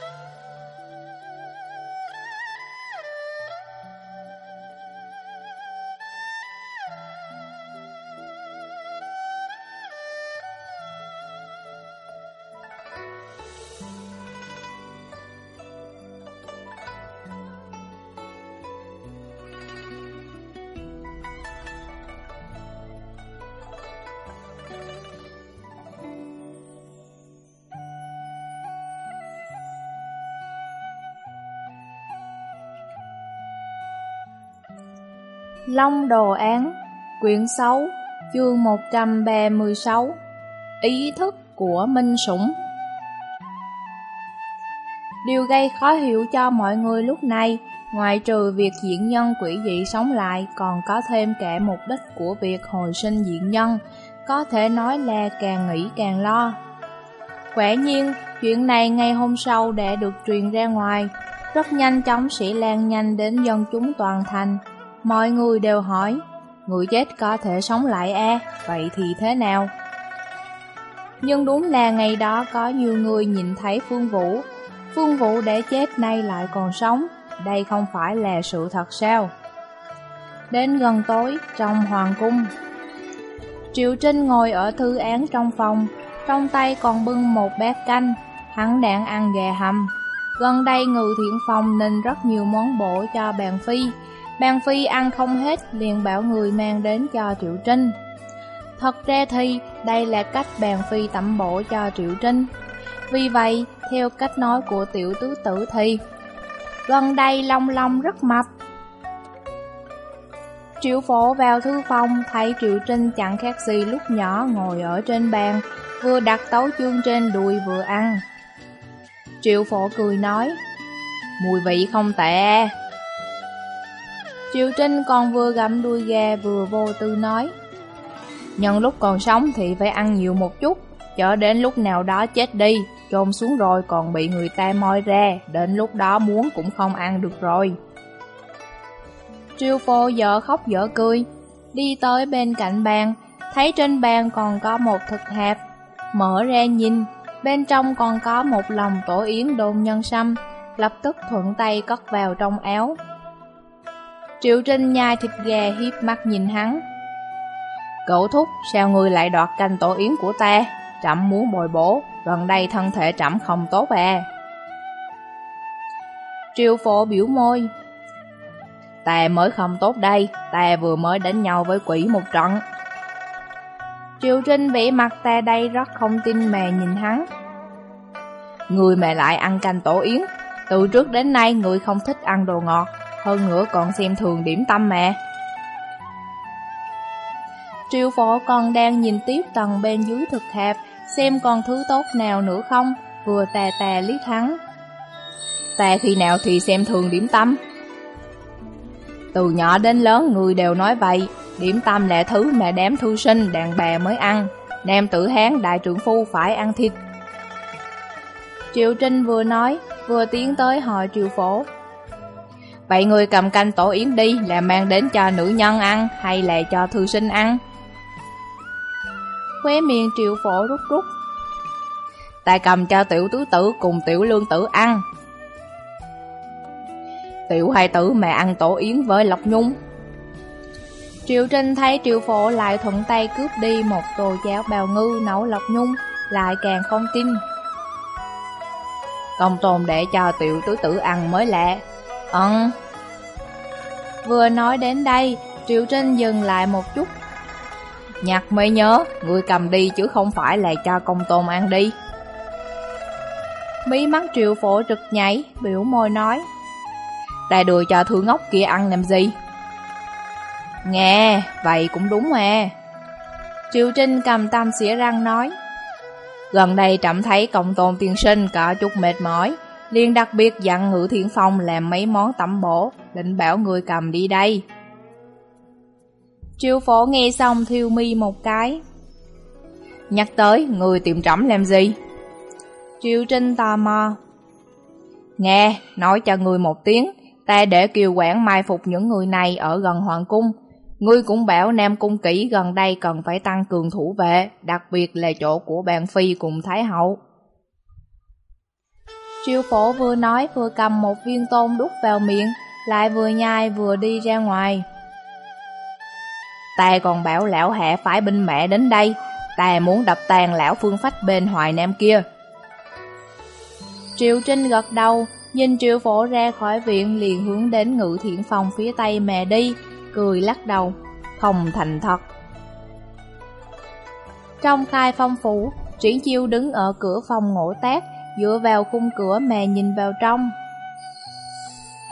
Woo! Long Đồ Án Quyển 6 Chương 136 Ý thức của Minh Sủng. Điều gây khó hiểu cho mọi người lúc này Ngoài trừ việc diễn nhân quỷ dị sống lại Còn có thêm cả mục đích của việc hồi sinh diễn nhân Có thể nói là càng nghĩ càng lo. Quả nhiên, chuyện này ngày hôm sau đã được truyền ra ngoài. Rất nhanh chóng sẽ lan nhanh đến dân chúng toàn thành Mọi người đều hỏi, người chết có thể sống lại à, vậy thì thế nào? Nhưng đúng là ngày đó có nhiều người nhìn thấy Phương Vũ. Phương Vũ đã chết nay lại còn sống, đây không phải là sự thật sao? Đến gần tối, trong hoàng cung. Triệu Trinh ngồi ở thư án trong phòng, trong tay còn bưng một bát canh, hắn đang ăn gà hầm. Gần đây ngự thiện phòng nên rất nhiều món bổ cho bàn phi, Bàn Phi ăn không hết liền bảo người mang đến cho Triệu Trinh. Thật ra thì đây là cách bàn Phi tẩm bổ cho Triệu Trinh. Vì vậy, theo cách nói của tiểu tứ tử thì Gần đây Long Long rất mập Triệu phổ vào thư phòng thấy Triệu Trinh chẳng khác gì lúc nhỏ ngồi ở trên bàn Vừa đặt tấu chương trên đùi vừa ăn Triệu phổ cười nói Mùi vị không tệ Triệu Trinh còn vừa gặm đuôi gà vừa vô tư nói, Nhân lúc còn sống thì phải ăn nhiều một chút Chở đến lúc nào đó chết đi Trôn xuống rồi còn bị người ta moi ra, Đến lúc đó muốn cũng không ăn được rồi. Triêu phô dở khóc dở cười, Đi tới bên cạnh bàn, Thấy trên bàn còn có một thực hạp. Mở ra nhìn, Bên trong còn có một lòng tổ yến đồn nhân sâm, Lập tức thuận tay cất vào trong áo. Triệu Trinh nhai thịt gà hiếp mắt nhìn hắn. Cậu thúc, sao ngươi lại đoạt canh tổ yến của ta? Trẫm muốn bồi bổ, gần đây thân thể trẫm không tốt à. Triệu phổ biểu môi. Ta mới không tốt đây, ta vừa mới đánh nhau với quỷ một trận. Triệu Trinh vẽ mặt ta đây rất không tin mà nhìn hắn. Người mà lại ăn canh tổ yến, từ trước đến nay người không thích ăn đồ ngọt, hơn nữa còn xem thường điểm tâm mà. triều phổ còn đang nhìn tiếp tầng bên dưới thực hạp, xem còn thứ tốt nào nữa không, vừa tà tà lý thắng. Ta khi nào thì xem thường điểm tâm? Từ nhỏ đến lớn người đều nói vậy, điểm tâm là thứ mà đám thư sinh đàn bà mới ăn, nam tử hán đại trưởng phu phải ăn thịt. Triệu Trinh vừa nói, vừa tiến tới hỏi Triệu Phổ. Vậy người cầm canh tổ yến đi là mang đến cho nữ nhân ăn hay là cho thư sinh ăn? Khóe miệng triệu phổ rút rút. Ta cầm cho tiểu tứ tử cùng tiểu lương tử ăn. Tiểu hai tử mà ăn tổ yến với lộc nhung. Triệu Trinh thấy triệu phổ lại thuận tay cướp đi một tô cháo bào ngư nấu lộc nhung, lại càng không tin. Công tồn để cho tiểu tứ tử ăn mới lạ, Ừm. Vừa nói đến đây, Triệu Trinh dừng lại một chút. Nhạc mới nhớ, người cầm đi chứ không phải là cho công tôn ăn đi. Mí mắt triệu phổ trực nhảy, biểu môi nói. đại đùa cho thư ngốc kia ăn làm gì? Nghe, vậy cũng đúng mà. Triệu Trinh cầm tam xỉa răng nói. Gần đây trẫm thấy công tôn tiên sinh có chút mệt mỏi, liền đặc biệt dặn ngự thiện phong làm mấy món tẩm bổ, định bảo người cầm đi đây. Triều phổ nghe xong thiêu mi một cái. Nhắc tới, người tìm trẫm làm gì? Triều Trinh tò mò. Nghe, nói cho người một tiếng, ta để kiều quản mai phục những người này ở gần hoàng cung. Ngươi cũng bảo Nam Cung Kỷ gần đây cần phải tăng cường thủ vệ, đặc biệt là chỗ của bàn phi cùng Thái Hậu. Triều phổ vừa nói vừa cầm một viên tôm đút vào miệng, lại vừa nhai vừa đi ra ngoài. Ta còn bảo lão hạ phải binh mẹ đến đây, ta muốn đập tàn lão phương phách bên hoài nam kia. Triệu Trinh gật đầu, nhìn Triệu Phổ ra khỏi viện liền hướng đến ngự thiện phòng phía tây mẹ đi, cười lắc đầu, không thành thật. Trong khai phong phủ, Triển Chiêu đứng ở cửa phòng ngộ tác, dựa vào khung cửa mà nhìn vào trong.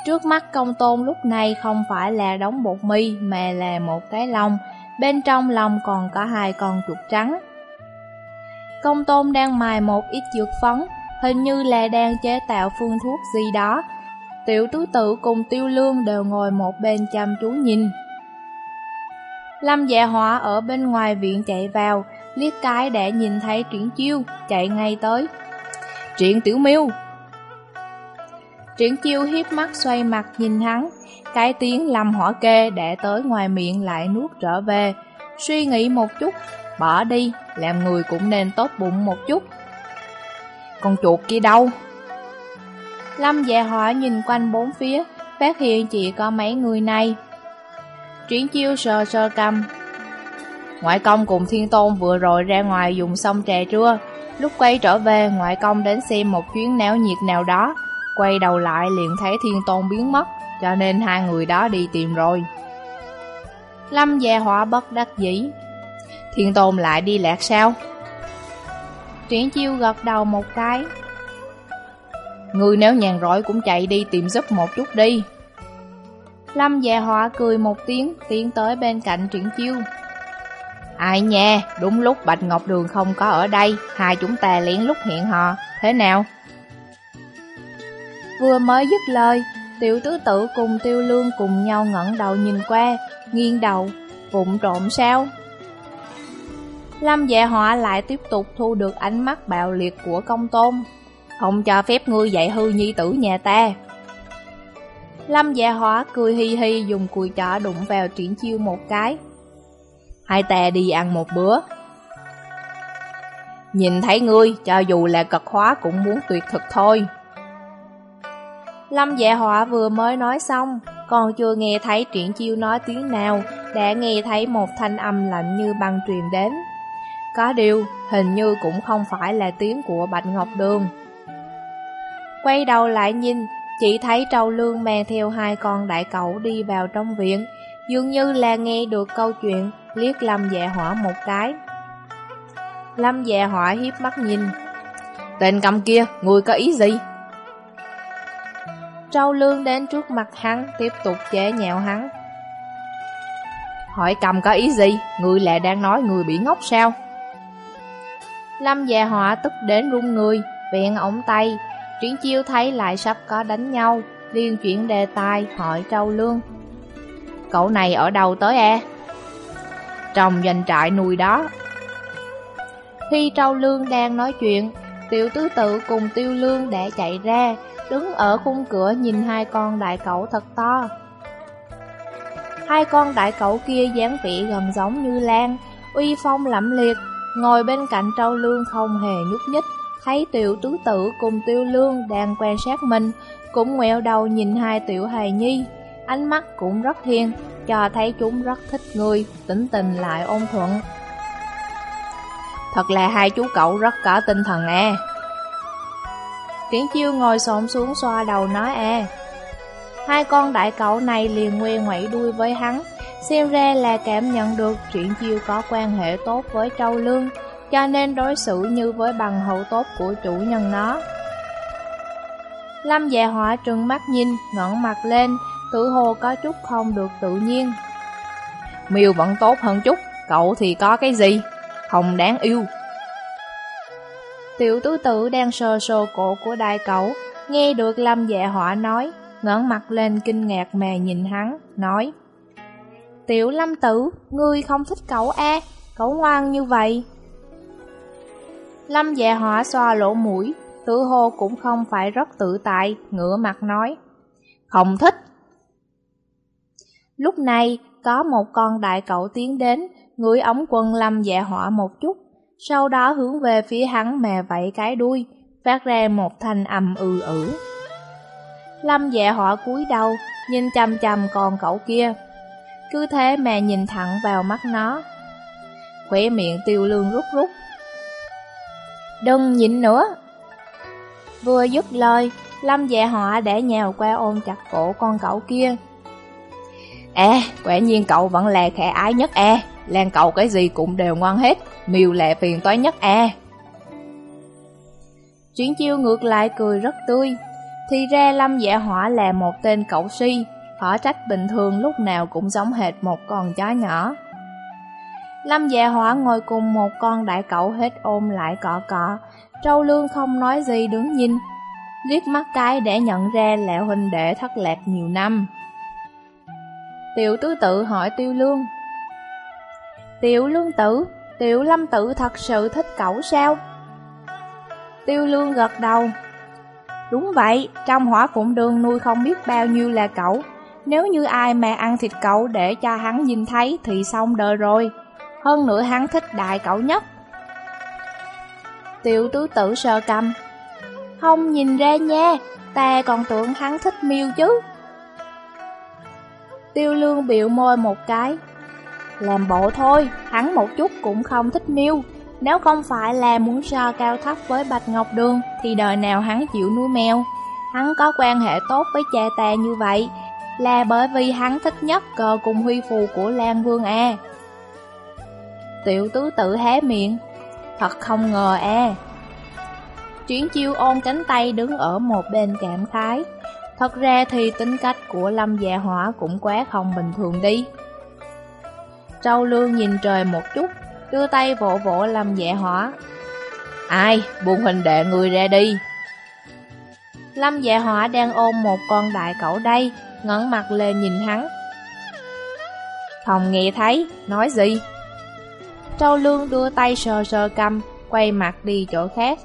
Trước mắt công tôn lúc này không phải là đống bột mì mà là một cái lông, bên trong lông còn có hai con chuột trắng. Công tôn đang mài một ít dược phấn, hình như là đang chế tạo phương thuốc gì đó. Tiểu tứ tự cùng tiêu lương đều ngồi một bên chăm chú nhìn. Lâm dạ hỏa ở bên ngoài viện chạy vào, liếc cái để nhìn thấy triển chiêu, chạy ngay tới. Triển tiểu miêu Triển chiêu hiếp mắt xoay mặt nhìn hắn, cái tiếng lầm hỏa kê để tới ngoài miệng lại nuốt trở về. Suy nghĩ một chút, bỏ đi, làm người cũng nên tốt bụng một chút. Con chuột kia đâu? Lâm dạ họa nhìn quanh bốn phía, phát hiện chỉ có mấy người này. Triển chiêu sờ sờ cầm. Ngoại công cùng thiên tôn vừa rồi ra ngoài dùng xong trà trưa. Lúc quay trở về, ngoại công đến xem một chuyến náo nhiệt nào đó. Quay đầu lại liền thấy thiên tôn biến mất, cho nên hai người đó đi tìm rồi. Lâm gia hỏa bất đắc dĩ. Thiên tôn lại đi lạc sao? Triển chiêu gật đầu một cái. Người nếu nhàn rỗi cũng chạy đi tìm giúp một chút đi. Lâm dạ họa cười một tiếng, tiến tới bên cạnh triển chiêu. Ai nha, đúng lúc Bạch Ngọc Đường không có ở đây, hai chúng ta lén lúc hiện hò, thế nào? Vừa mới dứt lời, tiểu tứ tử cùng tiêu lương cùng nhau ngẩng đầu nhìn qua, nghiêng đầu, vụng trộm sao? Lâm dạ họa lại tiếp tục thu được ánh mắt bạo liệt của công tôn. Không cho phép ngươi dạy hư nhi tử nhà ta. Lâm dạ họa cười hi hi dùng cùi chỏ đụng vào triển chiêu một cái. Hai ta đi ăn một bữa. Nhìn thấy ngươi, cho dù là cật hóa cũng muốn tuyệt thực thôi. Lâm dạ họa vừa mới nói xong, còn chưa nghe thấy triển chiêu nói tiếng nào, đã nghe thấy một thanh âm lạnh như băng truyền đến. Có điều, hình như cũng không phải là tiếng của Bạch Ngọc Đường. Quay đầu lại nhìn, chỉ thấy Trâu Lương mang theo hai con đại cậu đi vào trong viện, dường như là nghe được câu chuyện, liếc Lâm dạ hỏa một cái. Lâm dạ hỏa hiếp mắt nhìn. Tên cầm kia, người có ý gì? Trâu Lương đến trước mặt hắn, tiếp tục chế nhạo hắn. Hỏi cầm có ý gì? Người lại đang nói người bị ngốc sao? Lâm già hỏa tức đến run người, viện ổng tay. Triển chiêu thấy lại sắp có đánh nhau, liên chuyển đề tài hỏi Trâu Lương. Cậu này ở đâu tới e? Trong doanh trại nuôi đó. Khi Trâu Lương đang nói chuyện, tiểu tứ tự cùng tiêu lương đã chạy ra, đứng ở khung cửa nhìn hai con đại cẩu thật to. Hai con đại cẩu kia dáng vẻ gần giống như Lan, uy phong lẫm liệt, Ngồi bên cạnh trâu lương không hề nhúc nhích Thấy tiểu tứ tử cùng tiêu lương đang quan sát mình Cũng ngoẹo đầu nhìn hai tiểu hài nhi Ánh mắt cũng rất thiên, Cho thấy chúng rất thích ngươi, Tính tình lại ôn thuận Thật là hai chú cậu rất có tinh thần à Triển chiêu ngồi xổm xuống xoa đầu nói à Hai con đại cậu này liền nguyên ngoẩy đuôi với hắn Xem ra là cảm nhận được chuyện chiêu có quan hệ tốt với Trâu Lương, cho nên đối xử như với bằng hậu tốt của chủ nhân nó. Lâm dạ họa trừng mắt nhìn, ngẩng mặt lên, tự hồ có chút không được tự nhiên. Miêu vẫn tốt hơn chút, cậu thì có cái gì? Không đáng yêu. Tiểu tứ tử đang sờ sờ cổ của đại cậu, nghe được Lâm dạ họa nói, ngẩng mặt lên kinh ngạc mà nhìn hắn, nói Tiểu lâm tử, ngươi không thích cậu a cậu ngoan như vậy. Lâm dạ họa xoa lỗ mũi, tự hồ cũng không phải rất tự tại, ngửa mặt nói. Không thích. Lúc này, có một con đại cậu tiến đến, ngửi ống quân lâm dạ họa một chút, sau đó hướng về phía hắn mè vẫy cái đuôi, phát ra một thanh âm ừ ử. Lâm dạ họa cúi đầu, nhìn chằm chằm con cậu kia. Cứ thế mà nhìn thẳng vào mắt nó. Khỏe miệng tiêu lương rút rút. Đừng nhịn nữa. Vừa dứt lời, Lâm dạ họa đã nhào qua ôm chặt cổ con cậu kia. E, quả nhiên cậu vẫn là khẽ ái nhất E. Lan cậu cái gì cũng đều ngoan hết, miêu lệ phiền toái nhất E. Chuyển chiêu ngược lại cười rất tươi, thì ra Lâm Dạ Hỏa là một tên cậu si, khó trách bình thường lúc nào cũng giống hệt một con chó nhỏ. Lâm Dạ Hỏa ngồi cùng một con đại cậu hết ôm lại cọ cọ, Trâu Lương không nói gì đứng nhìn, liếc mắt cái để nhận ra là huynh đệ thất lạc nhiều năm. Tiểu tứ tự hỏi Tiêu Lương. Tiểu Lương tử, Tiểu Lâm tử thật sự thích cậu sao? Tiêu Lương gật đầu. Đúng vậy, trong hỏa phụng đường nuôi không biết bao nhiêu là cậu. Nếu như ai mà ăn thịt cậu để cho hắn nhìn thấy thì xong đời rồi. Hơn nữa hắn thích đại cậu nhất. Tiểu tứ tử sơ cầm. Không nhìn ra nha, ta còn tưởng hắn thích miêu chứ. Tiêu lương biểu môi một cái. Làm bộ thôi, hắn một chút cũng không thích miêu. Nếu không phải là muốn so cao thấp với Bạch Ngọc Đường, thì đời nào hắn chịu nuôi mèo. Hắn có quan hệ tốt với cha ta như vậy, là bởi vì hắn thích nhất cờ cùng huy phù của Lan Vương A. Tiểu tứ tự hé miệng, thật không ngờ a. Chuyến chiêu ôm cánh tay đứng ở một bên cảm khái. Thật ra thì tính cách của Lâm Dạ Hỏa cũng quá không bình thường đi. Trâu Lương nhìn trời một chút, đưa tay vỗ vỗ Lâm Dạ Hỏa. Ai, buông hình đệ người ra đi. Lâm Dạ Hỏa đang ôm một con đại cẩu đây, ngẩng mặt lên nhìn hắn. Không nghe thấy, nói gì? Trâu Lương đưa tay sờ sờ cầm, quay mặt đi chỗ khác.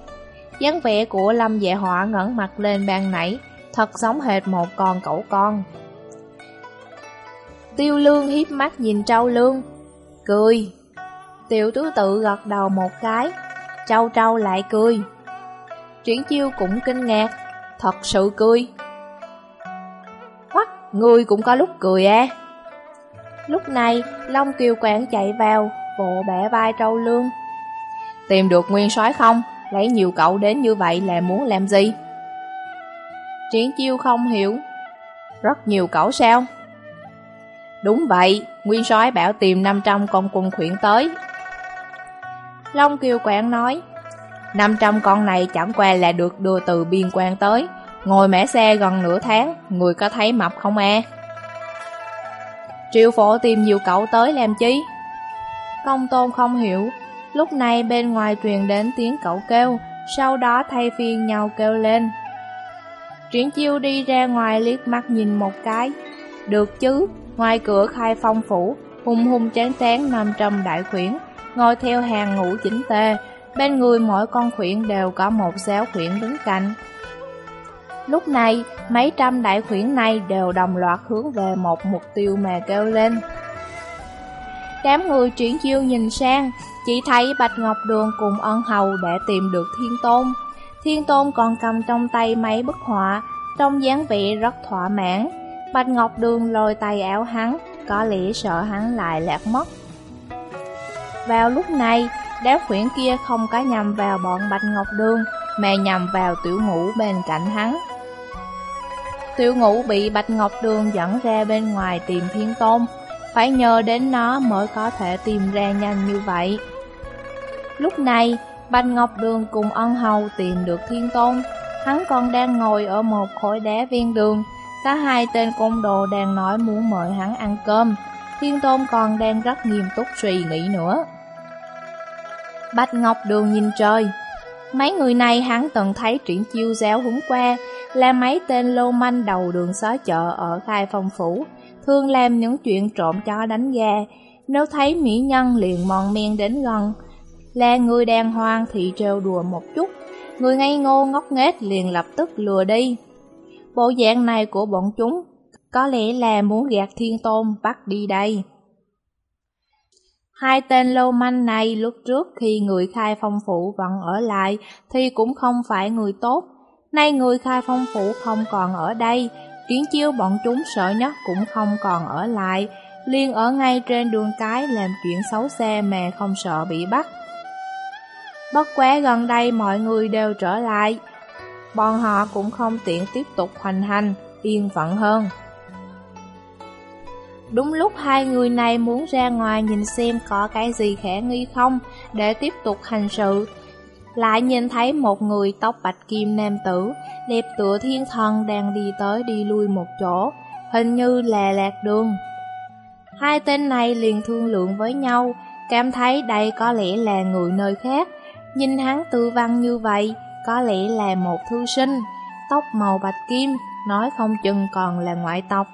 dáng vẻ của Lâm Dạ Hỏa ngẩng mặt lên ban nãy, thật giống hệt một con cẩu con. Tiêu lương hiếp mắt nhìn trâu lương, cười. Tiểu tứ tự gật đầu một cái, trâu trâu lại cười. Triển chiêu cũng kinh ngạc, thật sự cười. Hoặc người cũng có lúc cười à? Lúc này, Long Kiều Quảng chạy vào, bộ bẻ vai trâu lương. Tìm được nguyên soái không? Lấy nhiều cậu đến như vậy là muốn làm gì? Triển chiêu không hiểu. Rất nhiều cẩu sao? Đúng vậy, Nguyên soái bảo tìm 500 con quân khuyển tới. Long Kiều Quảng nói 500 con này chẳng qua là được đưa từ biên quan tới. Ngồi mẻ xe gần nửa tháng, Người có thấy mập không e? à Triệu phổ tìm nhiều cậu tới làm chi? Công tôn không hiểu. Lúc này bên ngoài truyền đến tiếng cậu kêu, Sau đó thay phiên nhau kêu lên. Triển chiêu đi ra ngoài liếc mắt nhìn một cái. Được chứ, ngoài cửa khai phong phủ, hung hung chán chán 500 đại khuyển, ngồi theo hàng ngũ chỉnh tề, bên người mỗi con khuyển đều có một giáo khuyển đứng cạnh. Lúc này, mấy trăm đại khuyển này đều đồng loạt hướng về một mục tiêu mà kêu lên. Đám người triển chiêu nhìn sang, chỉ thấy Bạch Ngọc Đường cùng ân hầu đã tìm được Thiên Tôn. Thiên Tôn còn cầm trong tay mấy bức họa, trong dáng vị rất thỏa mãn. Bạch Ngọc Đường lôi tay áo hắn, có lẽ sợ hắn lại lạc mất. Vào lúc này, đám khuyển kia không có nhằm vào bọn Bạch Ngọc Đường, mà nhằm vào tiểu ngũ bên cạnh hắn. Tiểu ngũ bị Bạch Ngọc Đường dẫn ra bên ngoài tìm thiên tôn, phải nhờ đến nó mới có thể tìm ra nhanh như vậy. Lúc này, Bạch Ngọc Đường cùng ân hầu tìm được thiên tôn, hắn còn đang ngồi ở một khối đá viên đường. Cả hai tên côn đồ đang nói muốn mời hắn ăn cơm. Thiên tôn còn đang rất nghiêm túc suy nghĩ nữa. Bạch Ngọc Đường nhìn trời. Mấy người này hắn từng thấy triển chiêu giáo húng qua, là mấy tên lô manh đầu đường xó chợ ở khai phong phủ, thường làm những chuyện trộm chó đánh gà. Nếu thấy mỹ nhân liền mòn men đến gần, là người đàng hoàng thì trêu đùa một chút, người ngây ngô ngốc nghếch liền lập tức lừa đi. Bộ dạng này của bọn chúng có lẽ là muốn gạt thiên tôn bắt đi đây. Hai tên lâu manh này lúc trước khi người khai phong phủ vẫn ở lại thì cũng không phải người tốt. Nay người khai phong phủ không còn ở đây, kiến chiêu bọn chúng sợ nhất cũng không còn ở lại, liền ở ngay trên đường cái làm chuyện xấu xa mà không sợ bị bắt. Bất quá gần đây mọi người đều trở lại, bọn họ cũng không tiện tiếp tục hoành hành, yên phận hơn. Đúng lúc hai người này muốn ra ngoài nhìn xem có cái gì khả nghi không để tiếp tục hành sự, lại nhìn thấy một người tóc bạch kim nam tử, đẹp tựa thiên thần đang đi tới đi lui một chỗ, hình như là lạc đường. Hai tên này liền thương lượng với nhau, cảm thấy đây có lẽ là người nơi khác. Nhìn hắn tư văn như vậy, có lẽ là một thư sinh, tóc màu bạch kim, nói không chừng còn là ngoại tộc.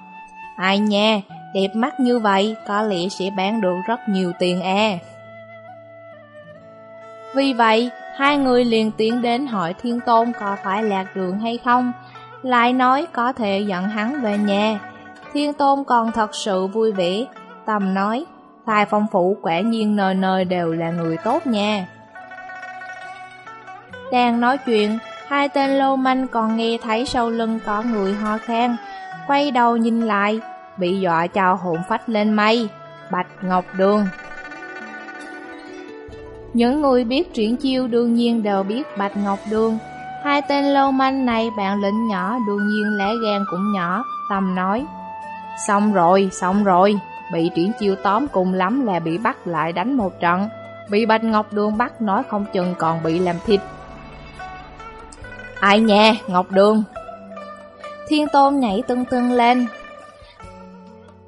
Ai nha, đẹp mắt như vậy, có lẽ sẽ bán được rất nhiều tiền à. Vì vậy, hai người liền tiến đến hỏi Thiên Tôn có phải lạc đường hay không, lại nói có thể dẫn hắn về nhà. Thiên Tôn còn thật sự vui vẻ, tầm nói, tài phong phủ quả nhiên nơi nơi đều là người tốt nha. Đang nói chuyện, hai tên lô manh còn nghe thấy sau lưng có người ho khan, quay đầu nhìn lại, bị dọa cho hồn phách lên mây, Bạch Ngọc Đường. Những người biết triển chiêu đương nhiên đều biết Bạch Ngọc Đường. Hai tên lô manh này bạn lĩnh nhỏ đương nhiên lẽ gan cũng nhỏ, tầm nói. Xong rồi, xong rồi, bị triển chiêu tóm cùng lắm là bị bắt lại đánh một trận. Bị Bạch Ngọc Đường bắt nói không chừng còn bị làm thịt. Ai nha, Ngọc Đường. Thiên Tôn nhảy tưng tưng lên.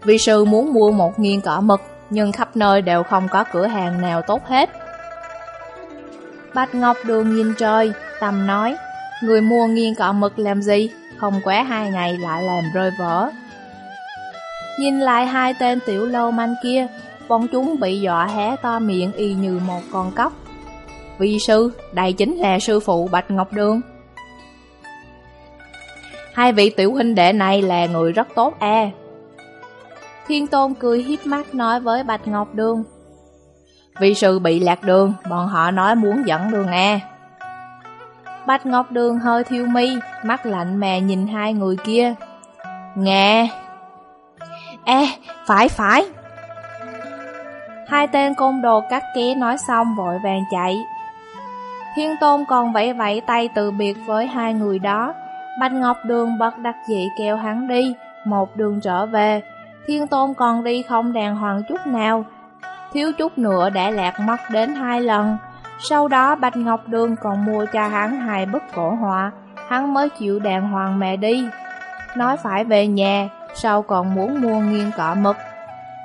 Vi sư muốn mua một nghiên cỏ mực, nhưng khắp nơi đều không có cửa hàng nào tốt hết. Bạch Ngọc Đường nhìn trời, tầm nói, người mua nghiên cọ mực làm gì, không quá hai ngày lại làm rơi vỡ. Nhìn lại hai tên tiểu lâu manh kia, bọn chúng bị dọa hé to miệng y như một con cóc. Vị sư, đây chính là sư phụ Bạch Ngọc Đường. Hai vị tiểu huynh đệ này là người rất tốt e. Thiên Tôn cười hiếp mắt nói với Bạch Ngọc Đường. Vị sư bị lạc đường, bọn họ nói muốn dẫn đường e. Bạch Ngọc Đường hơi thiêu mi, mắt lạnh mè nhìn hai người kia. Nghe! Ê, phải phải! Hai tên côn đồ cắt ké nói xong vội vàng chạy. Thiên Tôn còn vẫy vẫy tay từ biệt với hai người đó. Bạch Ngọc Đường bật đặc dị kêu hắn đi, một đường trở về. Thiên Tôn còn đi không đàng hoàng chút nào, thiếu chút nữa đã lạc mất đến hai lần. Sau đó Bạch Ngọc Đường còn mua cho hắn hai bức cổ họa, hắn mới chịu đàng hoàng mẹ đi. Nói phải về nhà, sau còn muốn mua nghiêng cọ mực.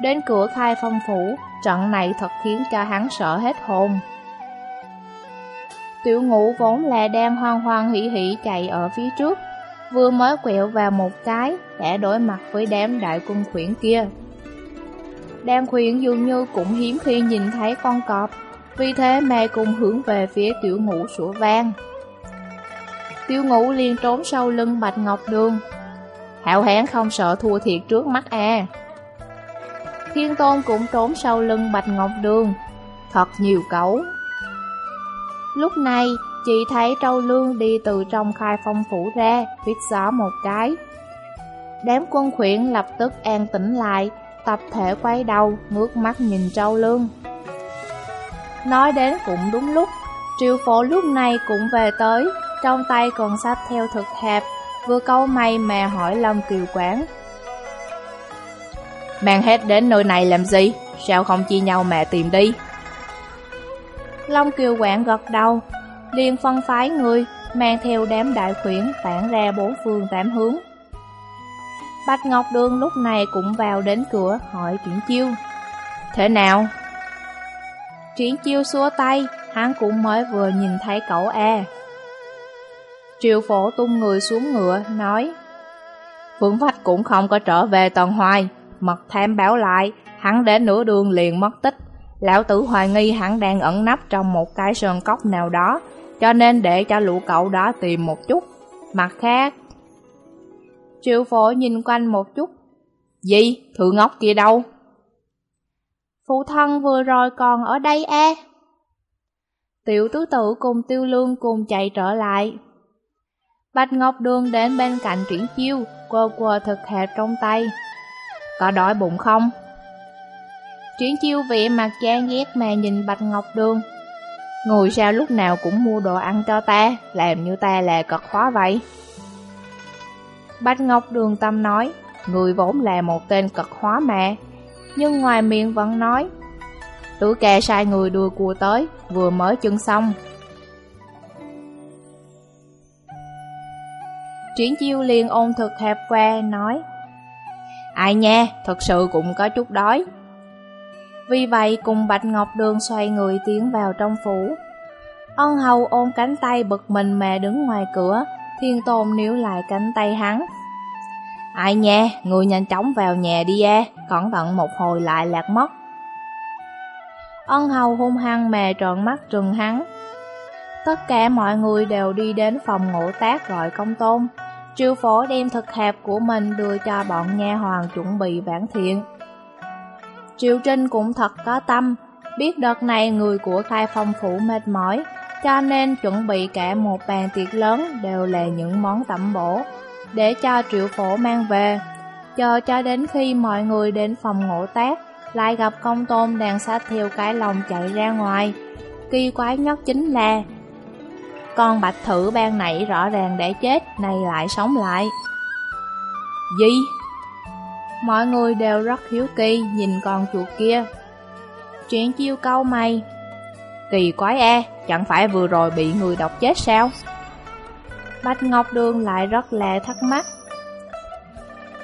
Đến cửa khai phong phủ, trận này thật khiến cho hắn sợ hết hồn. Tiểu ngũ vốn là đang hoang hoang hỉ hỉ chạy ở phía trước, vừa mới quẹo vào một cái, đã đối mặt với đám đại quân khuyển kia. Đan khuyển dường như cũng hiếm khi nhìn thấy con cọp, vì thế mẹ cùng hướng về phía tiểu ngũ sủa vang. Tiểu ngũ liền trốn sau lưng Bạch Ngọc Đường. Hạo hán không sợ thua thiệt trước mắt à. Thiên Tôn cũng trốn sau lưng Bạch Ngọc Đường. Thật nhiều cẩu. Lúc này, chị thấy Trâu Lương đi từ trong khai phong phủ ra, viết gió một cái. Đám quân khuyển lập tức an tĩnh lại, tập thể quay đầu, ngước mắt nhìn Trâu Lương. Nói đến cũng đúng lúc, triều phổ lúc này cũng về tới, trong tay còn sách theo thực hẹp, vừa câu mày mà hỏi Lâm Kiều Quán. Mang hết đến nơi này làm gì? Sao không chia nhau mẹ tìm đi? Long Kiều Quạng gật đầu, liền phân phái người, mang theo đám đại khuyển tản ra bốn phương tám hướng. Bạch Ngọc Đường lúc này cũng vào đến cửa hỏi Triển Chiêu. Thế nào? Triển Chiêu xua tay, hắn cũng mới vừa nhìn thấy cậu A. Triệu phổ tung người xuống ngựa, nói Phương Phách cũng không có trở về tần hoài, mật tham báo lại, hắn đến nửa đường liền mất tích. Lão tử hoài nghi hắn đang ẩn nấp trong một cái sơn cốc nào đó, cho nên để cho lũ cậu đó tìm một chút. Mặt khác, Triệu phổ nhìn quanh một chút. Gì? Thượng ngốc kia đâu? Phụ thân vừa rồi còn ở đây e. Tiểu tứ tử cùng tiêu lương cùng chạy trở lại. Bạch Ngọc Đường đến bên cạnh triển chiêu, quơ quơ thực hẹp trong tay. Có đói bụng không? Triển chiêu vị mặt chán ghét mà nhìn Bạch Ngọc Đường. ngồi sao lúc nào cũng mua đồ ăn cho ta, làm như ta là cật khóa vậy. Bạch Ngọc Đường Tâm nói, người vốn là một tên cật hóa mà, nhưng ngoài miệng vẫn nói, Tử kè sai người đưa cua tới, vừa mới chân xong. Triển chiêu liền ôn thực hẹp qua, nói, Ai nha, thật sự cũng có chút đói. Vì vậy cùng Bạch Ngọc Đường xoay người tiến vào trong phủ. Ân hầu ôm cánh tay bực mình mẹ đứng ngoài cửa, thiên tôn níu lại cánh tay hắn. Ai nha, người nhanh chóng vào nhà đi e cẩn thận một hồi lại lạc mất. Ân hầu hung hăng mè trợn mắt trừng hắn. Tất cả mọi người đều đi đến phòng ngủ tác gọi công tôn. Triều phổ đem thực hẹp của mình đưa cho bọn nha hoàng chuẩn bị vãn thiện triệu Trinh cũng thật có tâm, biết đợt này người của khai phong phủ mệt mỏi, cho nên chuẩn bị cả một bàn tiệc lớn đều là những món tẩm bổ, để cho triệu phổ mang về. Chờ cho đến khi mọi người đến phòng ngộ tác, lại gặp công tôn đang sát theo cái lồng chạy ra ngoài. Kỳ quái nhất chính là, con bạch thử ban nãy rõ ràng để chết, này lại sống lại. Gì? Mọi người đều rất hiếu kỳ nhìn con chuột kia. Chuyện chiêu câu mày. Kỳ quái e, chẳng phải vừa rồi bị người độc chết sao? Bạch Ngọc Đường lại rất là thắc mắc.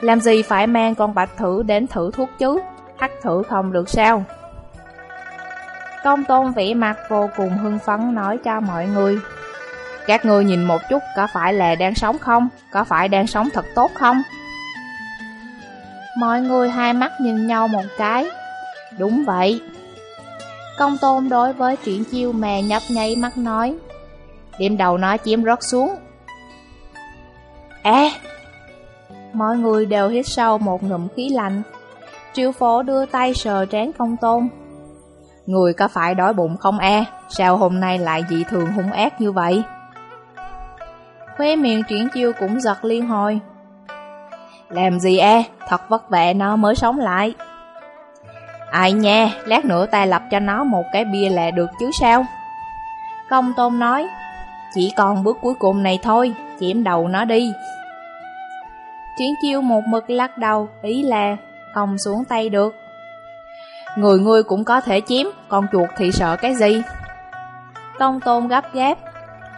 Làm gì phải mang con bạch thử đến thử thuốc chứ? Hắc thử không được sao? Công tôn vĩ mặt vô cùng hưng phấn nói cho mọi người. Các ngươi nhìn một chút có phải là đang sống không? Có phải đang sống thật tốt không? Mọi người hai mắt nhìn nhau một cái. Đúng vậy. Công tôn đối với triển chiêu mè nhấp nháy mắt nói. Điểm đầu nó chiếm rớt xuống. À! Mọi người đều hít sâu một ngụm khí lạnh. Triệu phổ đưa tay sờ trán công tôn. Người có phải đói bụng không e? Sao hôm nay lại dị thường hung ác như vậy? Khuế miệng triển chiêu cũng giật liên hồi. Làm gì e, thật vất vả nó mới sống lại. Ai nha, lát nữa ta lập cho nó một cái bia là được chứ sao? Công tôn nói, chỉ còn bước cuối cùng này thôi, chém đầu nó đi. Triển chiêu một mực lắc đầu, ý là không xuống tay được. Người ngươi cũng có thể chiếm, con chuột thì sợ cái gì? Công tôn gấp gáp,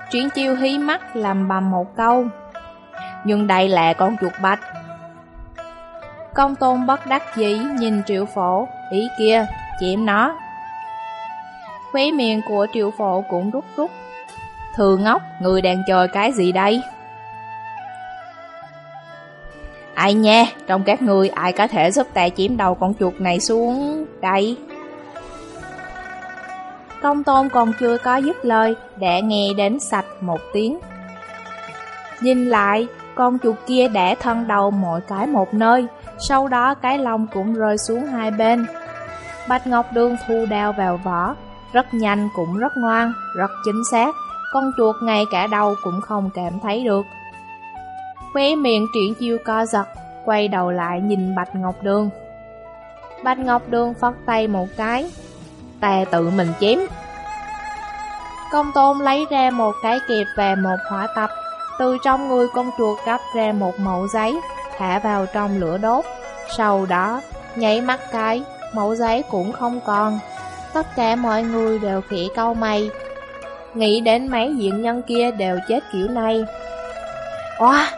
Triển chiêu hí mắt làm bầm một câu. Nhưng đây là con chuột bạch, Công tôn bất đắc dĩ nhìn triệu phổ, ý kia, chém nó. Khóe miệng của triệu phổ cũng rút rút. Thừa ngốc, người đang chơi cái gì đây? Ai nha, trong các người ai có thể giúp ta chiếm đầu con chuột này xuống đây? Công tôn còn chưa có dứt lời, đã nghe đến sạch một tiếng. Nhìn lại, con chuột kia đã thân đầu mọi cái một nơi, sau đó cái lông cũng rơi xuống hai bên. Bạch Ngọc Đường thu đao vào vỏ, rất nhanh cũng rất ngoan, rất chính xác, con chuột ngay cả đầu cũng không cảm thấy được. Khóe miệng triển chiêu co giật, quay đầu lại nhìn Bạch Ngọc Đường. Bạch Ngọc Đường phất tay một cái, ta tự mình chém. Công tôn lấy ra một cái kẹp và một hỏa tập, từ trong người con chuột gấp ra một mẫu giấy, thả vào trong lửa đốt. Sau đó, nháy mắt cái, mẫu giấy cũng không còn. Tất cả mọi người đều khỉ câu mày. Nghĩ đến mấy diện nhân kia đều chết kiểu này. Oa!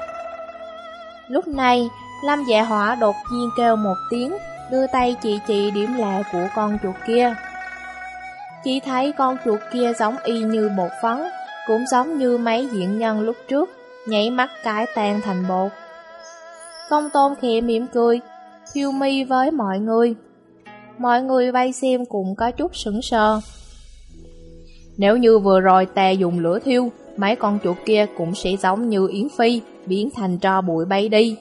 Lúc này, Lâm dạ hỏa đột nhiên kêu một tiếng, đưa tay chỉ chỉ điểm lạ của con chuột kia. Chỉ thấy con chuột kia giống y như bột phấn, cũng giống như mấy diện nhân lúc trước, nhảy mắt cái tan thành bột. Công tôn khẽ mỉm cười, thiêu mi với mọi người. Mọi người vây xem cũng có chút sững sờ. Nếu như vừa rồi ta dùng lửa thiêu, mấy con chuột kia cũng sẽ giống như Yến Phi, biến thành tro bụi bay đi.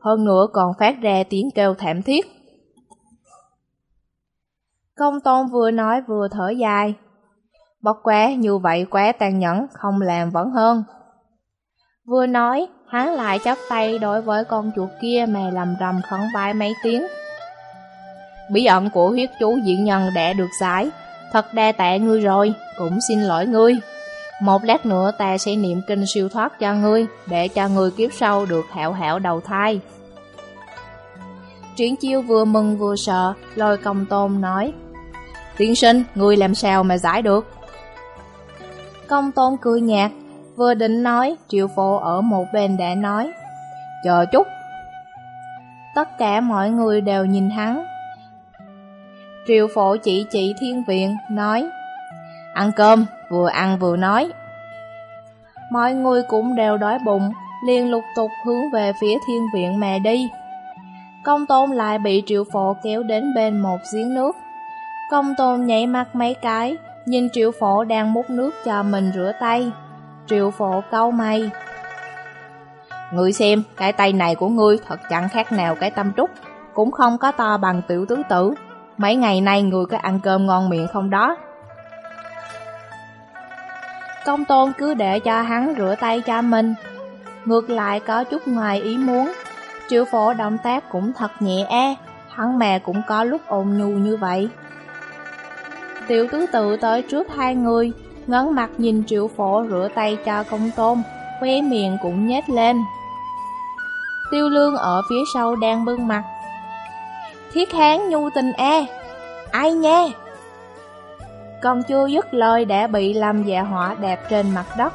Hơn nữa còn phát ra tiếng kêu thảm thiết. Công tôn vừa nói vừa thở dài. Bất quá như vậy quá tàn nhẫn, không làm vẫn hơn. Vừa nói, hắn lại chắp tay đối với con chuột kia mà lầm rầm khấn vai mấy tiếng. Bí ẩn của huyết chú diện nhân đã được giải, thật đa tạ ngươi rồi, cũng xin lỗi ngươi. Một lát nữa ta sẽ niệm kinh siêu thoát cho ngươi, để cho ngươi kiếp sau được hảo hảo đầu thai. Triển chiêu vừa mừng vừa sợ, lôi công tôn nói, Tiên sinh, ngươi làm sao mà giải được? Công tôn cười nhạt, vừa định nói, triệu phổ ở một bên đã nói, Chờ chút. Tất cả mọi người đều nhìn hắn. Triệu phổ chỉ chỉ thiên viện, nói, Ăn cơm, vừa ăn vừa nói. Mọi người cũng đều đói bụng, liền lục tục hướng về phía thiên viện mà đi. Công tôn lại bị triệu phổ kéo đến bên một giếng nước. Công tôn nhảy mắt mấy cái, nhìn triệu phổ đang múc nước cho mình rửa tay. Triệu phổ câu mày. Ngươi xem, cái tay này của ngươi thật chẳng khác nào cái tâm trúc, cũng không có to bằng tiểu tứ tử. Mấy ngày nay ngươi có ăn cơm ngon miệng không đó? Công tôn cứ để cho hắn rửa tay cho mình. Ngược lại có chút ngoài ý muốn. Triệu phổ động tác cũng thật nhẹ e, hắn mẹ cũng có lúc ôn nhu như vậy. Tiểu tứ tự tới trước hai người, ngấn mặt nhìn triệu phổ rửa tay cho công tôn, khóe miệng cũng nhếch lên. Tiêu lương ở phía sau đang bưng mặt. Thiết hán nhu tình e, ai nha? Còn chưa dứt lời đã bị làm dạ họa đạp trên mặt đất.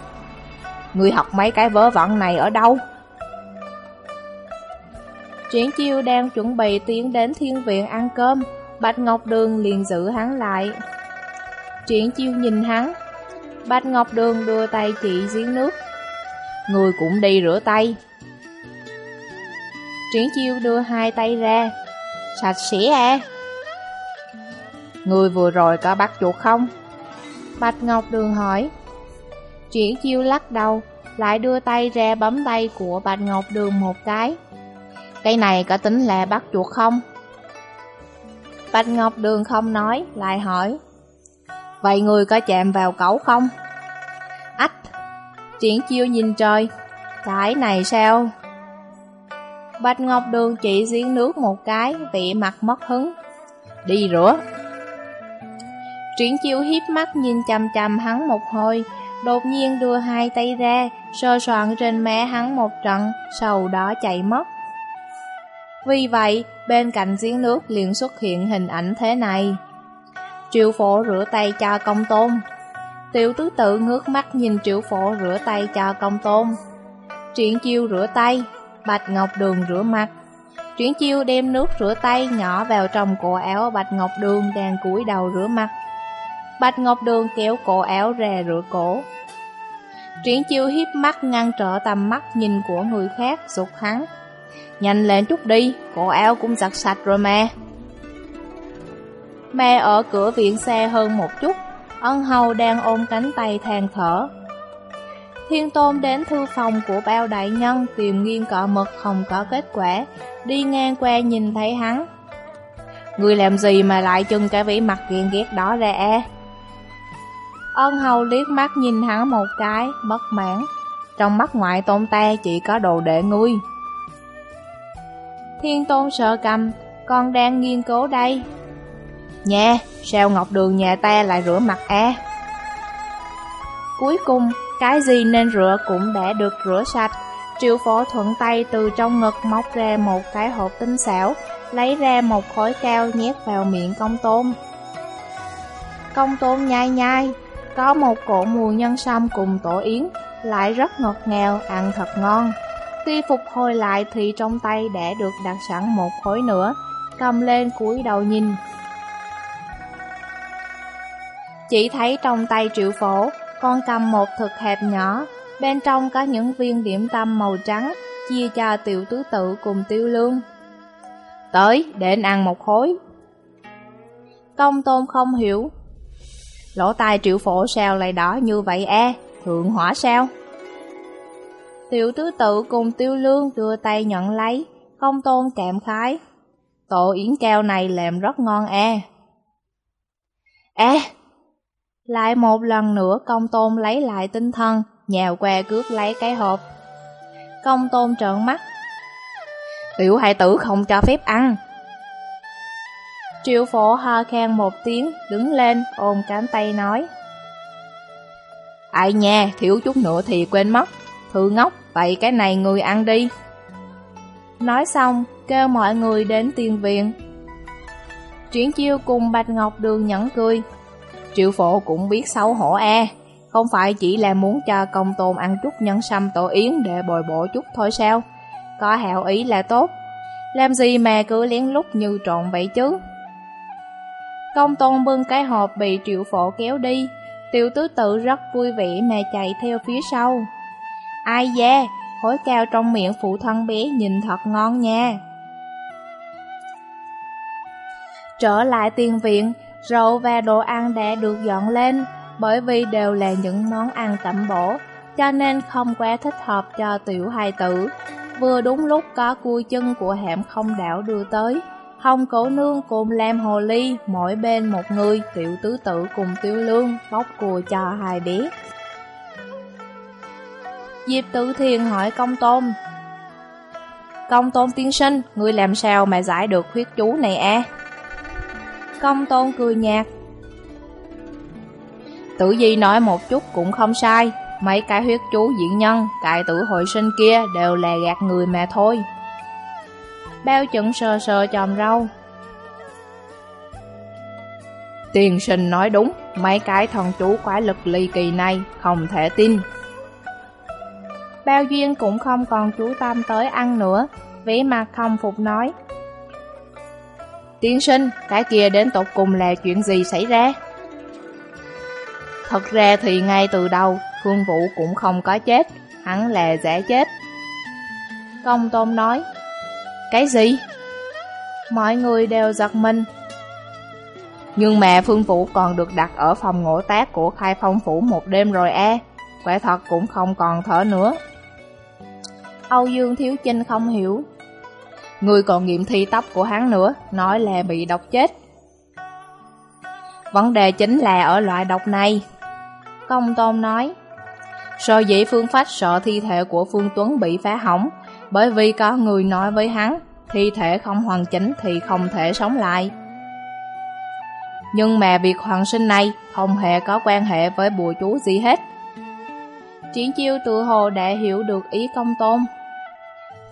Người học mấy cái vớ vẩn này ở đâu? Triển chiêu đang chuẩn bị tiến đến thiên viện ăn cơm, Bạch Ngọc Đường liền giữ hắn lại. Triển chiêu nhìn hắn, Bạch Ngọc Đường đưa tay chỉ giếng nước. Người cũng đi rửa tay. Triển chiêu đưa hai tay ra, sạch sẽ à. Người vừa rồi có bắt chuột không? Bạch Ngọc Đường hỏi. Triển chiêu lắc đầu, lại đưa tay ra bấm tay của Bạch Ngọc Đường một cái. Cái này có tính là bắt chuột không? Bạch Ngọc Đường không nói, lại hỏi. Vậy người có chạm vào cẩu không? Ách! Triển chiêu nhìn trời. Cái này sao? Bạch Ngọc Đường chỉ giếng nước một cái, vị mặt mất hứng. Đi rửa. Triển chiêu hiếp mắt nhìn chằm chằm hắn một hồi, đột nhiên đưa hai tay ra, sơ soạn trên mé hắn một trận, sầu đó chạy mất. Vì vậy, bên cạnh giếng nước liền xuất hiện hình ảnh thế này. Triệu phổ rửa tay cho công tôn. Tiểu tứ tự ngước mắt nhìn triệu phổ rửa tay cho công tôn. Triển chiêu rửa tay, Bạch Ngọc Đường rửa mặt. Triển chiêu đem nước rửa tay nhỏ vào trong cổ áo Bạch Ngọc Đường đang cúi đầu rửa mặt. Bạch Ngọc Đường kéo cổ áo ra rửa cổ. Triển chiêu hiếp mắt ngăn trở tầm mắt nhìn của người khác, sụt hắn. Nhanh lên chút đi, cổ áo cũng giặt sạch rồi mà. Mẹ ở cửa viện xe hơn một chút, ân hầu đang ôm cánh tay than thở. Thiên Tôn đến thư phòng của bao đại nhân tìm nghiên cọ mực không có kết quả, đi ngang qua nhìn thấy hắn. Người làm gì mà lại chưng cái vĩ mặt ghiền ghét đó ra e? Ân hầu liếc mắt nhìn hắn một cái, bất mãn. Trong mắt ngoại tôn ta chỉ có đồ đệ ngươi. Thiên tôn sợ cầm, con đang nghiên cứu đây. Nha, sao Ngọc Đường nhà ta lại rửa mặt a? Cuối cùng, cái gì nên rửa cũng đã được rửa sạch. Triệu phổ thuận tay từ trong ngực móc ra một cái hộp tinh xảo, lấy ra một khối cao nhét vào miệng công tôn. Công tôn nhai nhai, có một cổ mùi nhân sâm cùng tổ yến, lại rất ngọt ngào, ăn thật ngon. Khi phục hồi lại thì trong tay đã được đặt sẵn một khối nữa, cầm lên cúi đầu nhìn. Chỉ thấy trong tay triệu phổ, con cầm một thực hẹp nhỏ, bên trong có những viên điểm tâm màu trắng, chia cho tiểu tứ tự cùng tiêu lương. Tới, để anh ăn một khối. Công tôn không hiểu. Lỗ tai triệu phổ sao lại đỏ như vậy e, thượng hỏa sao? Tiểu tứ tự cùng tiêu lương đưa tay nhận lấy, công tôn kẹm khái. Tổ yến keo này làm rất ngon e. e lại một lần nữa công tôn lấy lại tinh thần, nhào qua cướp lấy cái hộp. Công tôn trợn mắt. Tiểu hai tử không cho phép ăn. Triệu phổ ho khen một tiếng, đứng lên, ôm cánh tay nói. Ai nha, thiếu chút nữa thì quên mất. Thư ngốc, vậy cái này người ăn đi. Nói xong, kêu mọi người đến tiền viện. Triển chiêu cùng Bạch Ngọc Đường nhẫn cười. Triệu phổ cũng biết xấu hổ e, không phải chỉ là muốn cho công tôn ăn chút nhân sâm tổ yến để bồi bổ chút thôi sao? Có hảo ý là tốt, làm gì mà cứ lén lút như trộn vậy chứ? Công tôn bưng cái hộp bị triệu phổ kéo đi, tiểu tứ tự rất vui vẻ mà chạy theo phía sau. Ai da, khối cao trong miệng phụ thân bé nhìn thật ngon nha. Trở lại tiền viện, rượu và đồ ăn đã được dọn lên, bởi vì đều là những món ăn tẩm bổ, cho nên không quá thích hợp cho tiểu hài tử. Vừa đúng lúc có cua chân của hẻm không đảo đưa tới, Hồng cổ nương cùng Lam hồ ly, mỗi bên một người, tiểu tứ tử cùng tiêu lương, bóc cua cho hai bé. Diệp Tử Thiền hỏi công tôn Công tôn tiên sinh, người làm sao mà giải được huyết chú này à? Công tôn cười nhạt. Tử Di nói một chút cũng không sai Mấy cái huyết chú diễn nhân, cải tử hồi sinh kia đều là gạt người mà thôi. Bao chuẩn sờ sờ chòm râu. Tiền sinh nói đúng, mấy cái thần chú quái lực ly kỳ này không thể tin. Bao Duyên cũng không còn chú tâm tới ăn nữa, vĩ mặt không phục nói. Tiên sinh, cái kia đến tột cùng là chuyện gì xảy ra? Thật ra thì ngay từ đầu, Phương Vũ cũng không có chết, hắn là giả chết. Công Tôn nói, Cái gì? Mọi người đều giật mình. Nhưng mà Phương Vũ còn được đặt ở phòng ngộ tác của khai phong phủ một đêm rồi e, quả thật cũng không còn thở nữa. Âu Dương Thiếu Chinh không hiểu. Người còn nghiệm thi tóc của hắn nữa, nói là bị độc chết. Vấn đề chính là ở loại độc này. Công Tôn nói, Sở dĩ Phương Phách sợ thi thể của Phương Tuấn bị phá hỏng, bởi vì có người nói với hắn, thi thể không hoàn chỉnh thì không thể sống lại. Nhưng mà việc hoàn sinh này không hề có quan hệ với bùa chú gì hết. Triển chiêu tự hồ đã hiểu được ý công tôn.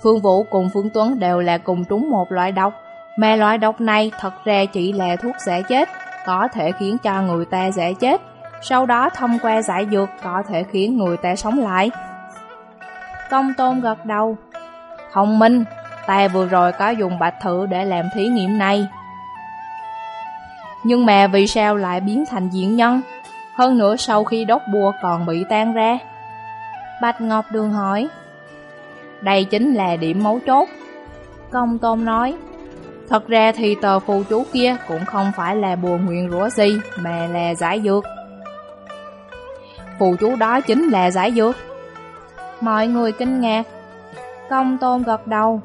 Phương Vũ cùng Phương Tuấn đều là cùng trúng một loại độc, mà loại độc này thật ra chỉ là thuốc giải chết, có thể khiến cho người ta dễ chết, sau đó thông qua giải dược có thể khiến người ta sống lại. Công tôn gật đầu. Thông minh, ta vừa rồi có dùng bạch thử để làm thí nghiệm này. Nhưng mà vì sao lại biến thành diễn nhân? Hơn nữa sau khi đốt bùa còn bị tan ra. Bạch Ngọc Đường hỏi. Đây chính là điểm mấu chốt. Công Tôn nói, thật ra thì tờ phù chú kia cũng không phải là bùa nguyện rủa gì, mà là giải dược. Phù chú đó chính là giải dược. Mọi người kinh ngạc. Công Tôn gật đầu.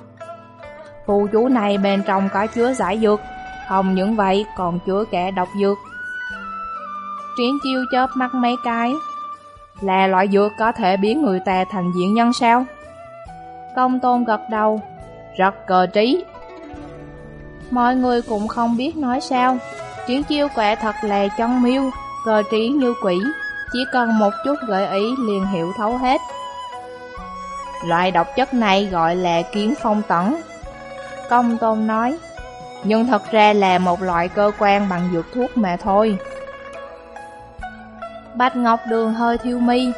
Phù chú này bên trong có chứa giải dược, không những vậy còn chứa cả độc dược. Triển chiêu chớp mắt mấy cái, là loại dược có thể biến người ta thành diện nhân sao? Công tôn gật đầu, rất cờ trí. Mọi người cũng không biết nói sao, triển chiêu quẹ thật là chân miêu, cờ trí như quỷ, chỉ cần một chút gợi ý liền hiểu thấu hết. Loại độc chất này gọi là kiến phong tẩn. Công tôn nói, nhưng thật ra là một loại cơ quan bằng dược thuốc mà thôi. Bạch Ngọc Đường hơi thiêu mi.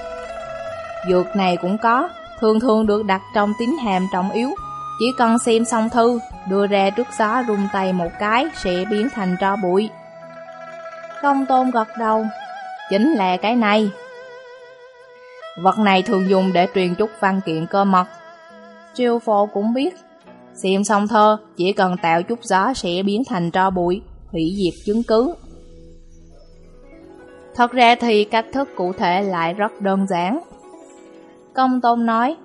Dược này cũng có, thường thường được đặt trong tín hàm trọng yếu. Chỉ cần xem xong thư, đưa ra trước gió rung tay một cái sẽ biến thành tro bụi. Công tôn gật đầu, chính là cái này. Vật này thường dùng để truyền chút văn kiện cơ mật. Triều phổ cũng biết, xem xong thơ, chỉ cần tạo chút gió sẽ biến thành tro bụi, hủy diệt chứng cứ. Thật ra thì cách thức cụ thể lại rất đơn giản. Công Tôn nói,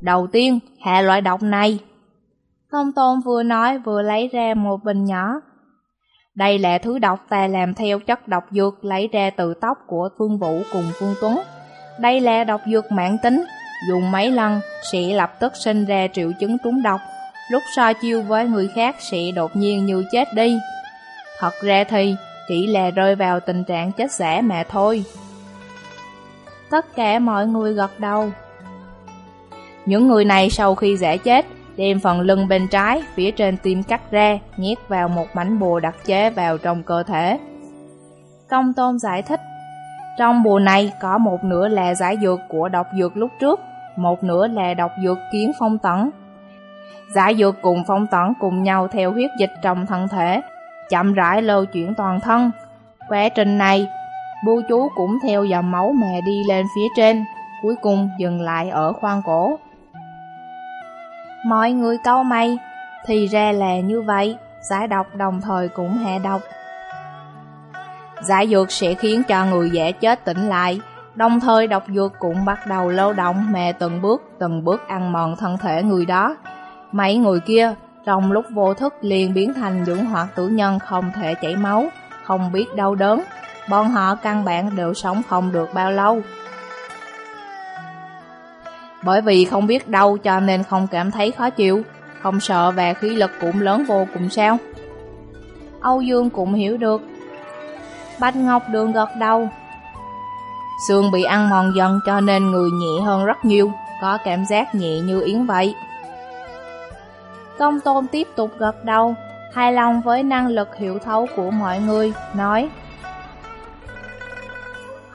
Đầu tiên, hạ loại độc này. Công Tôn vừa nói vừa lấy ra một bình nhỏ. Đây là thứ độc ta làm theo chất độc dược lấy ra từ tóc của Phương Vũ cùng Phương Tuấn. Đây là độc dược mạng tính, dùng mấy lần sẽ lập tức sinh ra triệu chứng trúng độc, lúc so chiêu với người khác sẽ đột nhiên như chết đi. Thật ra thì chỉ là rơi vào tình trạng chết giả mà thôi. Tất cả mọi người gật đầu. Những người này sau khi giả chết, đem phần lưng bên trái, phía trên tim cắt ra, nhét vào một mảnh bùa đặc chế vào trong cơ thể. Công tôn giải thích, trong bùa này có một nửa là giải dược của độc dược lúc trước, một nửa là độc dược kiến phong tẩn. Giải dược cùng phong tẩn cùng nhau theo huyết dịch trong thân thể, chậm rãi lưu chuyển toàn thân. Quá trình này, bu chú cũng theo dòng máu mà đi lên phía trên, cuối cùng dừng lại ở khoang cổ. Mọi người câu mày, thì ra là như vậy, giải độc đồng thời cũng hạ độc. Giải dược sẽ khiến cho người dễ chết tỉnh lại, đồng thời độc dược cũng bắt đầu lâu động mà từng bước, từng bước ăn mòn thân thể người đó. Mấy người kia, trong lúc vô thức liền biến thành những hoạt tử nhân không thể chảy máu, không biết đau đớn. Bọn họ căn bản đều sống không được bao lâu. Bởi vì không biết đâu cho nên không cảm thấy khó chịu, không sợ và khí lực cũng lớn vô cùng sao. Âu Dương cũng hiểu được. Bạch Ngọc Đường gật đầu. Xương bị ăn mòn dần cho nên người nhẹ hơn rất nhiều, có cảm giác nhẹ như yến vậy. Công tôn tiếp tục gật đầu, hài lòng với năng lực hiểu thấu của mọi người, nói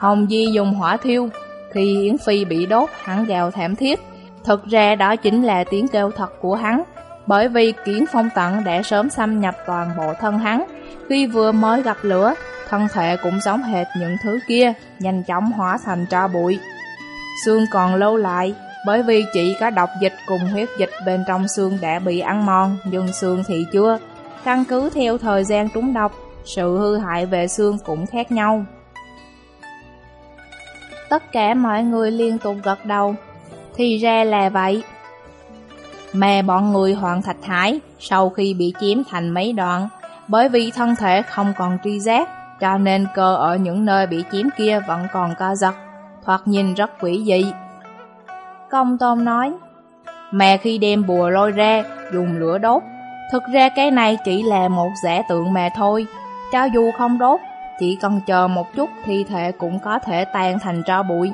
Hồng Di dùng hỏa thiêu, khi Yến Phi bị đốt hắn gào thảm thiết. Thực ra đó chính là tiếng kêu thật của hắn, bởi vì kiến phong tận đã sớm xâm nhập toàn bộ thân hắn. Khi vừa mới gặp lửa, thân thể cũng giống hệt những thứ kia, nhanh chóng hóa thành tro bụi. Xương còn lâu lại, bởi vì chỉ có độc dịch cùng huyết dịch bên trong xương đã bị ăn mòn, nhưng xương thì chưa. Căn cứ theo thời gian trúng độc, sự hư hại về xương cũng khác nhau. Tất cả mọi người liên tục gật đầu. Thì ra là vậy. Mà bọn người Hoàng Thạch Hải sau khi bị chiếm thành mấy đoạn, bởi vì thân thể không còn tri giác, cho nên cơ ở những nơi bị chiếm kia vẫn còn co giật, thoạt nhìn rất quỷ dị. Công Tôn nói, mà khi đem bùa lôi ra, dùng lửa đốt, thực ra cái này chỉ là một giả tượng mà thôi, cho dù không đốt chỉ cần chờ một chút thi thể cũng có thể tan thành tro bụi.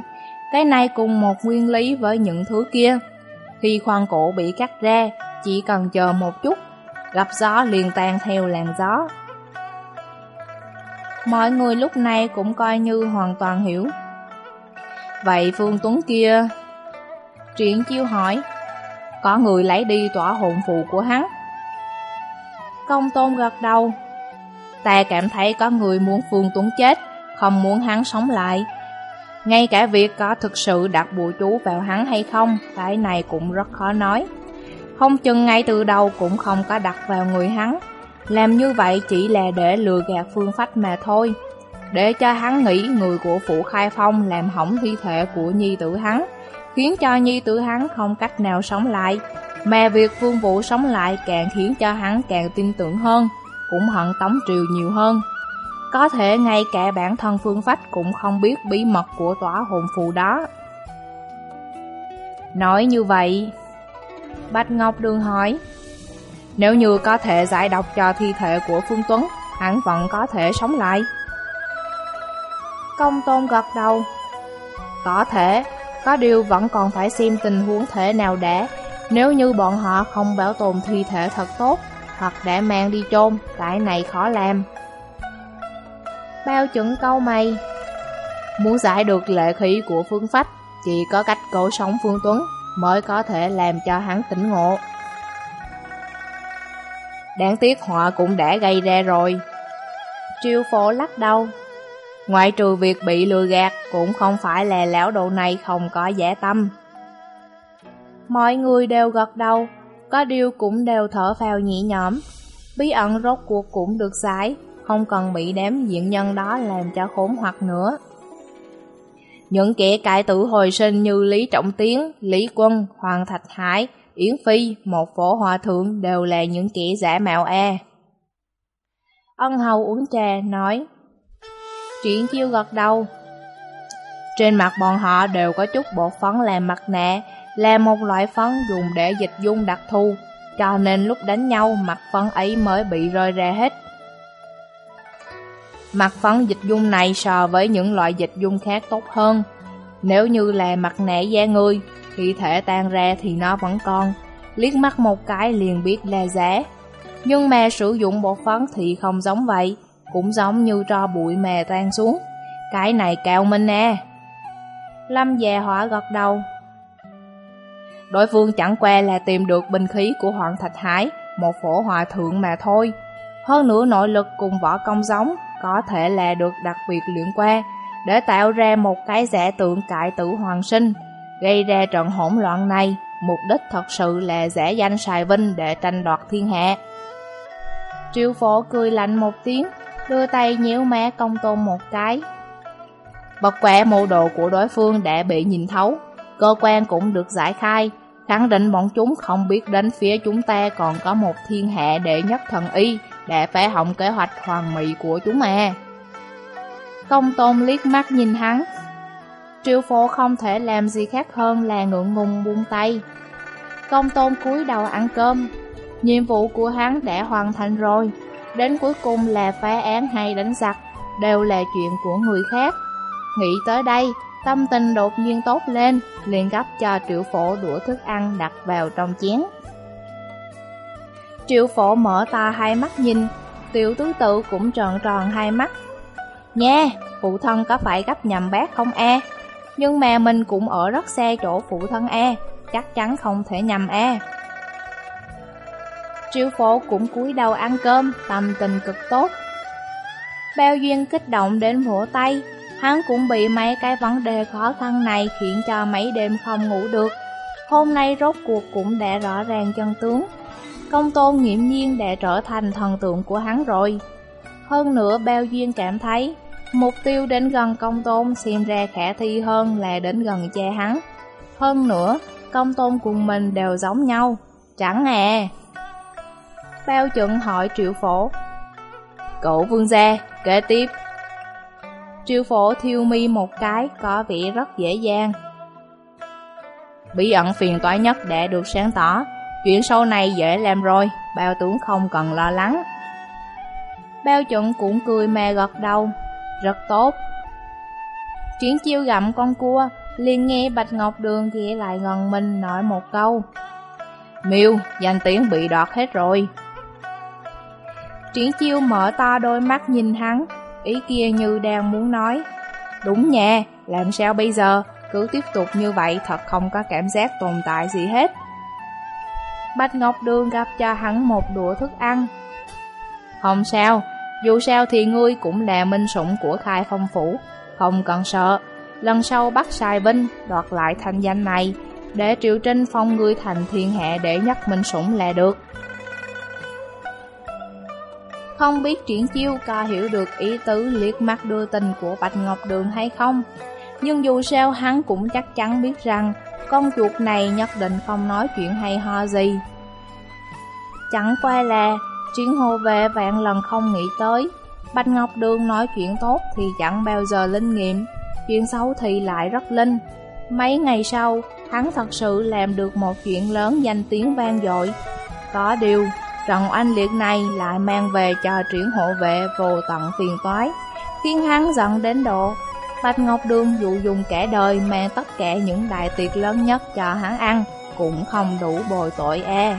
Cái này cùng một nguyên lý với những thứ kia. Khi khoang cổ bị cắt ra, chỉ cần chờ một chút, gặp gió liền tan theo làn gió. Mọi người lúc này cũng coi như hoàn toàn hiểu. Vậy Phương Tuấn kia... Triển chiêu hỏi, có người lấy đi tỏa hồn phù của hắn. Công tôn gật đầu, Ta cảm thấy có người muốn Phương Tuấn chết, không muốn hắn sống lại. Ngay cả việc có thực sự đặt bùa chú vào hắn hay không, cái này cũng rất khó nói. Không chừng ngay từ đầu cũng không có đặt vào người hắn. Làm như vậy chỉ là để lừa gạt phương phách mà thôi. Để cho hắn nghĩ người của Phụ Khai Phong làm hỏng thi thể của nhi tử hắn, khiến cho nhi tử hắn không cách nào sống lại. Mà việc phương vũ sống lại càng khiến cho hắn càng tin tưởng hơn cũng hận Tống Triều nhiều hơn. Có thể ngay cả bản thân Phương Phách cũng không biết bí mật của tỏa hồn phù đó. Nói như vậy, Bạch Ngọc Đường hỏi, nếu như có thể giải độc cho thi thể của Phương Tuấn, hắn vẫn có thể sống lại. Công Tôn gật đầu, có thể, có điều vẫn còn phải xem tình huống thể nào đã, nếu như bọn họ không bảo tồn thi thể thật tốt, hoặc đã mang đi chôn, cái này khó làm. Bao chuẩn câu mày Muốn giải được lệ khí của Phương Phách, chỉ có cách cố sống Phương Tuấn mới có thể làm cho hắn tỉnh ngộ. Đáng tiếc họa cũng đã gây ra rồi. Triêu phổ lắc đầu. Ngoại trừ việc bị lừa gạt cũng không phải là lão đồ này không có giả tâm. Mọi người đều gật đầu, có điều cũng đều thở phào nhẹ nhõm. Bí ẩn rốt cuộc cũng được giải, không cần bị đám diện nhân đó làm cho khốn hoặc nữa. Những kẻ cải tử hồi sinh như Lý Trọng Tiến, Lý Quân, Hoàng Thạch Hải, Yến Phi, một phổ hòa thượng đều là những kẻ giả mạo e. Ân hầu uống trà, nói Triển chiêu gật đầu Trên mặt bọn họ đều có chút bột phấn làm mặt nạ là một loại phấn dùng để dịch dung đặc thù, Cho nên lúc đánh nhau, mặt phấn ấy mới bị rơi ra hết. Mặt phấn dịch dung này so với những loại dịch dung khác tốt hơn. Nếu như là mặt nạ da người Khi thể tan ra thì nó vẫn còn. Liếc mắt một cái liền biết là giả. Nhưng mà sử dụng bột phấn thì không giống vậy, Cũng giống như tro bụi mè tan xuống. Cái này cao minh nè Lâm già hỏa gật đầu. Đối phương chẳng qua là tìm được binh khí của Hoàng Thạch Hải, Một phổ hòa thượng mà thôi. Hơn nữa nội lực cùng võ công giống, Có thể là được đặc biệt luyện qua, Để tạo ra một cái giả tượng cải tử hoàng sinh, Gây ra trận hỗn loạn này. Mục đích thật sự là giả danh xài vinh để tranh đoạt thiên hạ. Triệu phổ cười lạnh một tiếng, Đưa tay nhéo má công tôn một cái. Bật quẹ mô đồ của đối phương đã bị nhìn thấu, Cơ quan cũng được giải khai. Khẳng định bọn chúng không biết đến phía chúng ta còn có một thiên hạ đệ nhất thần y Để phá hỏng kế hoạch hoàn mỹ của chúng mà. Công tôn liếc mắt nhìn hắn. Triệu phổ không thể làm gì khác hơn là ngượng ngùng buông tay. Công tôn cúi đầu ăn cơm. Nhiệm vụ của hắn đã hoàn thành rồi. Đến cuối cùng là phá án hay đánh giặc, Đều là chuyện của người khác. Nghĩ tới đây Tâm tình đột nhiên tốt lên liền gấp cho triệu phổ đũa thức ăn đặt vào trong chén. Triệu phổ mở to hai mắt nhìn Tiểu tứ tự cũng tròn tròn hai mắt. Nha, phụ thân có phải gấp nhầm bác không e? Nhưng mà mình cũng ở rất xa chỗ phụ thân e Chắc chắn không thể nhầm e. Triệu phổ cũng cúi đầu ăn cơm Tâm tình cực tốt. Bao duyên kích động đến vỗ tay Hắn cũng bị mấy cái vấn đề khó khăn này khiến cho mấy đêm không ngủ được. Hôm nay rốt cuộc cũng đã rõ ràng chân tướng. Công tôn nghiệm nhiên đã trở thành thần tượng của hắn rồi. Hơn nữa bao duyên cảm thấy, mục tiêu đến gần công tôn xem ra khả thi hơn là đến gần cha hắn. Hơn nữa, công tôn cùng mình đều giống nhau. Chẳng à. Bao chuẩn hỏi triệu phổ. Cậu vương gia, kế tiếp Triệu phổ thiêu mi một cái có vẻ rất dễ dàng. Bí ẩn phiền toái nhất đã được sáng tỏ, chuyện sau này dễ làm rồi, bao tướng không cần lo lắng. Bao chuẩn cũng cười mà gật đầu, rất tốt. Chuyển chiêu gặm con cua, liền nghe Bạch Ngọc Đường ghé lại gần mình nói một câu. Miêu, danh tiếng bị đọt hết rồi. Triển chiêu mở to đôi mắt nhìn hắn, Ý kia như đang muốn nói. Đúng nha, làm sao bây giờ? Cứ tiếp tục như vậy thật không có cảm giác tồn tại gì hết. Bạch Ngọc Đường gặp cho hắn một đũa thức ăn. Không sao, dù sao thì ngươi cũng là minh sủng của khai phong phủ. Không cần sợ Lần sau bắt sai Vinh đoạt lại thanh danh này Để triệu trinh phong ngươi thành thiên hạ để nhắc minh sủng là được không biết triển chiêu có hiểu được ý tứ liếc mắt đưa tình của Bạch Ngọc Đường hay không. Nhưng dù sao hắn cũng chắc chắn biết rằng Con chuột này nhất định không nói chuyện hay ho gì. Chẳng qua là chuyện hồ về vạn lần không nghĩ tới. Bạch Ngọc Đường nói chuyện tốt thì chẳng bao giờ linh nghiệm. Chuyện xấu thì lại rất linh. Mấy ngày sau, hắn thật sự làm được một chuyện lớn danh tiếng vang dội. Có điều, Trận oanh liệt này lại mang về cho triển hộ vệ vô tận phiền toái, khiến hắn giận đến độ. Bạch Ngọc Đường dụ dùng cả đời mang tất cả những đại tiệc lớn nhất cho hắn ăn, cũng không đủ bồi tội e.